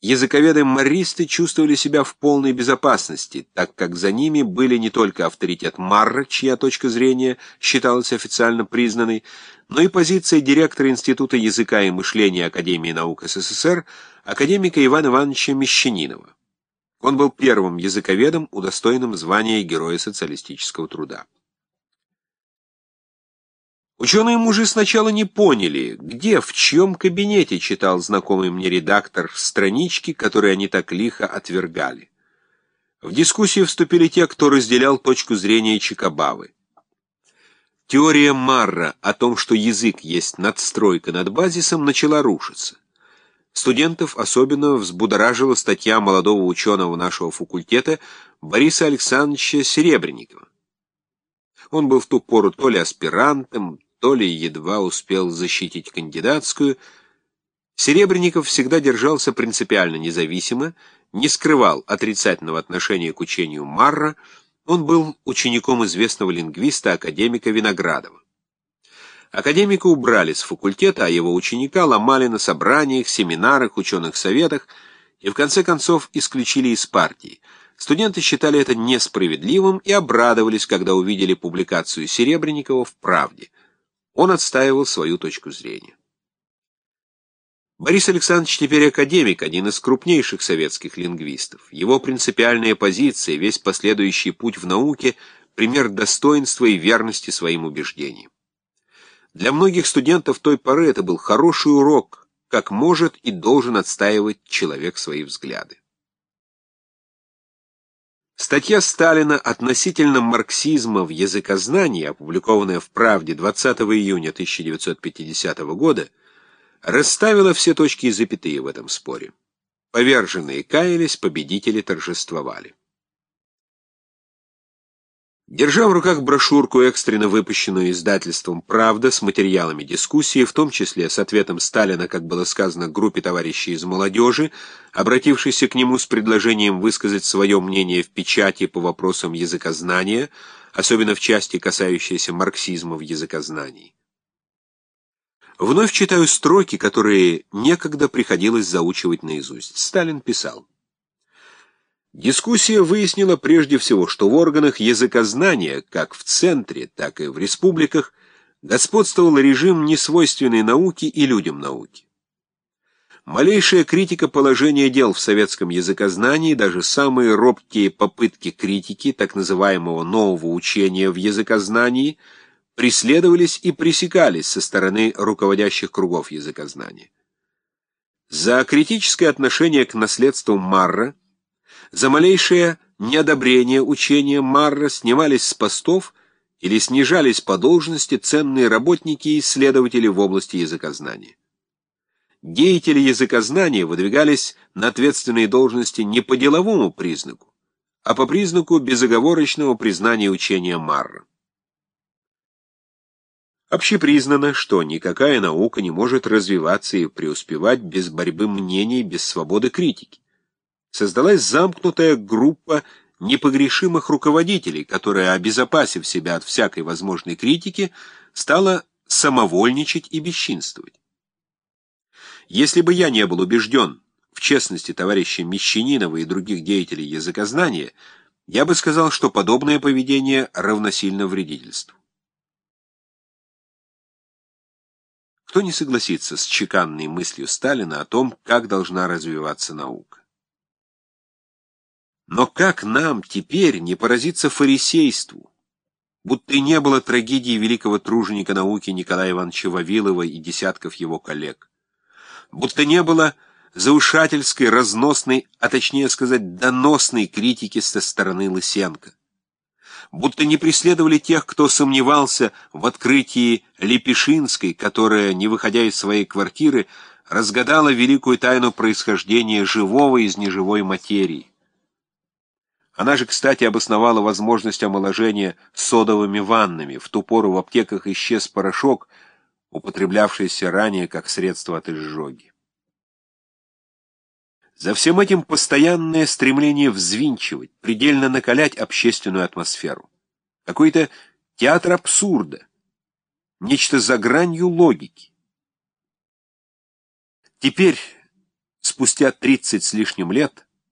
Языковеды-марристы чувствовали себя в полной безопасности, так как за ними были не только авторитет Марра, чья точка зрения считалась официально признанной, но и позиция директора Института языка и мышления Академии наук СССР, академика Ивана Ивановича Мещанинова. Он был первым языковедом, удостоенным звания Героя социалистического труда. Ученые-мужи сначала не поняли, где, в чьем кабинете читал знакомый мне редактор странички, которые они так лихо отвергали. В дискуссию вступили те, кто разделял точку зрения Чикабавы. Теория Марра о том, что язык есть надстройка над базисом, начала рушиться. Студентов особенно взбудоражила статья молодого ученого нашего факультета Бориса Александровича Серебренникова. Он был в ту пору то ли аспирантом, то ли едва успел защитить кандидатскую, Серебренников всегда держался принципиально независимо, не скрывал отрицательного отношения к учению Марра, он был учеником известного лингвиста, академика Виноградова. Академика убрали с факультета, а его ученика ломали на собраниях, семинарах, ученых советах и в конце концов исключили из партии. Студенты считали это несправедливым и обрадовались, когда увидели публикацию Серебренникова в «Правде». Он отстаивал свою точку зрения. Борис Александрович теперь академик, один из крупнейших советских лингвистов. Его принципиальная позиция, весь последующий путь в науке – пример достоинства и верности своим убеждениям. Для многих студентов той поры это был хороший урок, как может и должен отстаивать человек свои взгляды. Статья Сталина относительно марксизма в языкознании, опубликованная в «Правде» 20 июня 1950 года, расставила все точки и запятые в этом споре. Поверженные каялись, победители торжествовали. Держа в руках брошюрку, экстренно выпущенную издательством «Правда» с материалами дискуссии, в том числе с ответом Сталина, как было сказано, группе товарищей из молодежи, обратившейся к нему с предложением высказать свое мнение в печати по вопросам языкознания, особенно в части, касающейся марксизма в языкознании. Вновь читаю строки, которые некогда приходилось заучивать наизусть. Сталин писал. Дискуссия выяснила прежде всего, что в органах языкознания, как в центре, так и в республиках, господствовал режим несвойственной науке и людям науки. Малейшая критика положения дел в советском языкознании, даже самые робкие попытки критики так называемого нового учения в языкознании, преследовались и пресекались со стороны руководящих кругов языкознания. За критическое отношение к наследству Марра за малейшее неодобрение учения Марра снимались с постов или снижались по должности ценные работники и исследователи в области языкознания. Деятели языкознания выдвигались на ответственные должности не по деловому признаку, а по признаку безоговорочного признания учения Марра. Общепризнано, что никакая наука не может развиваться и преуспевать без борьбы мнений, без свободы критики создалась замкнутая группа непогрешимых руководителей, которая, обезопасив себя от всякой возможной критики, стала самовольничать и бесчинствовать. Если бы я не был убежден в честности товарища Мещанинова и других деятелей языкознания, я бы сказал, что подобное поведение равносильно вредительству. Кто не согласится с чеканной мыслью Сталина о том, как должна развиваться наука? Но как нам теперь не поразиться фарисейству, будто и не было трагедии великого труженика науки Николая Ивановича Вавилова и десятков его коллег, будто не было заушательской, разносной, а точнее сказать, доносной критики со стороны Лысенко, будто не преследовали тех, кто сомневался в открытии Лепешинской, которая, не выходя из своей квартиры, разгадала великую тайну происхождения живого из неживой материи. Она же, кстати, обосновала возможность омоложения содовыми ваннами. В ту пору в аптеках исчез порошок, употреблявшийся ранее как средство от изжоги. За всем этим постоянное стремление взвинчивать, предельно накалять общественную атмосферу. Какой-то театр абсурда, нечто за гранью логики. Теперь спустя тридцать с лишним лет